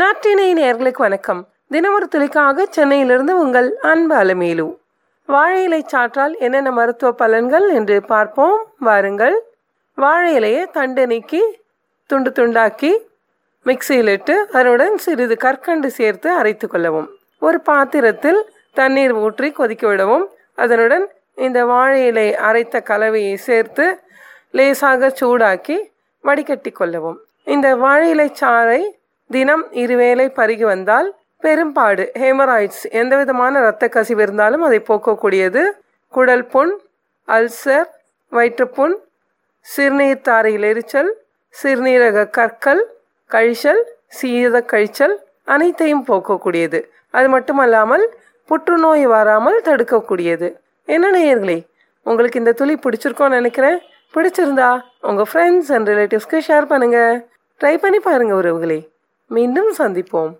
நாட்டினை நேர்களுக்கு வணக்கம். தினமொரு துளிக்காக சென்னையிலிருந்து உங்கள் அன்பு அலமேலு. வாழை இலை சாற்றால் என்னென்ன மருத்துவ பலன்கள் என்று பார்ப்போம். வாருங்கள். வாழை இலையை தண்டு நீக்கி துண்டு துண்டாக்கி மிக்சியில் இட்டு அதனுடன் சிறிது கற்கண்டு சேர்த்து அரைத்து கொள்ளவும். ஒரு பாத்திரத்தில் தண்ணீர் ஊற்றி கொதிக்க விடவும். அதனுடன் இந்த வாழை இலை அரைத்த கலவையை சேர்த்து லேசாக சூடாக்கி வடிகட்டி கொள்ளவும். இந்த வாழை இலை சாறை தினம் இருவேளை பருகி வந்தால் பெரும்பாடு. ஹேமராய்ட்ஸ். எந்த விதமான இரத்த கசிவு இருந்தாலும் அதை போக்கக்கூடியது. குடல் புண் அல்சர் வயிற்றுப்புண் சிறுநீர் தாரையில் எரிச்சல் சிறுநீரக கற்கள் கழிச்சல் சீத கழிச்சல் அனைத்தையும் போக்கக்கூடியது. அது மட்டுமல்லாமல் புற்றுநோய் வராமல் தடுக்கக்கூடியது. என்ன நேயர்களே உங்களுக்கு இந்த துளி பிடிச்சிருக்கோன்னு நினைக்கிறேன். பிடிச்சிருந்தா உங்கள் ஃப்ரெண்ட்ஸ் அண்ட் ரிலேட்டிவ்ஸ்க்கு ஷேர் பண்ணுங்கள் ட்ரை பண்ணி பாருங்கள் உறவுகளே. மீண்டும் சந்திப்போம்.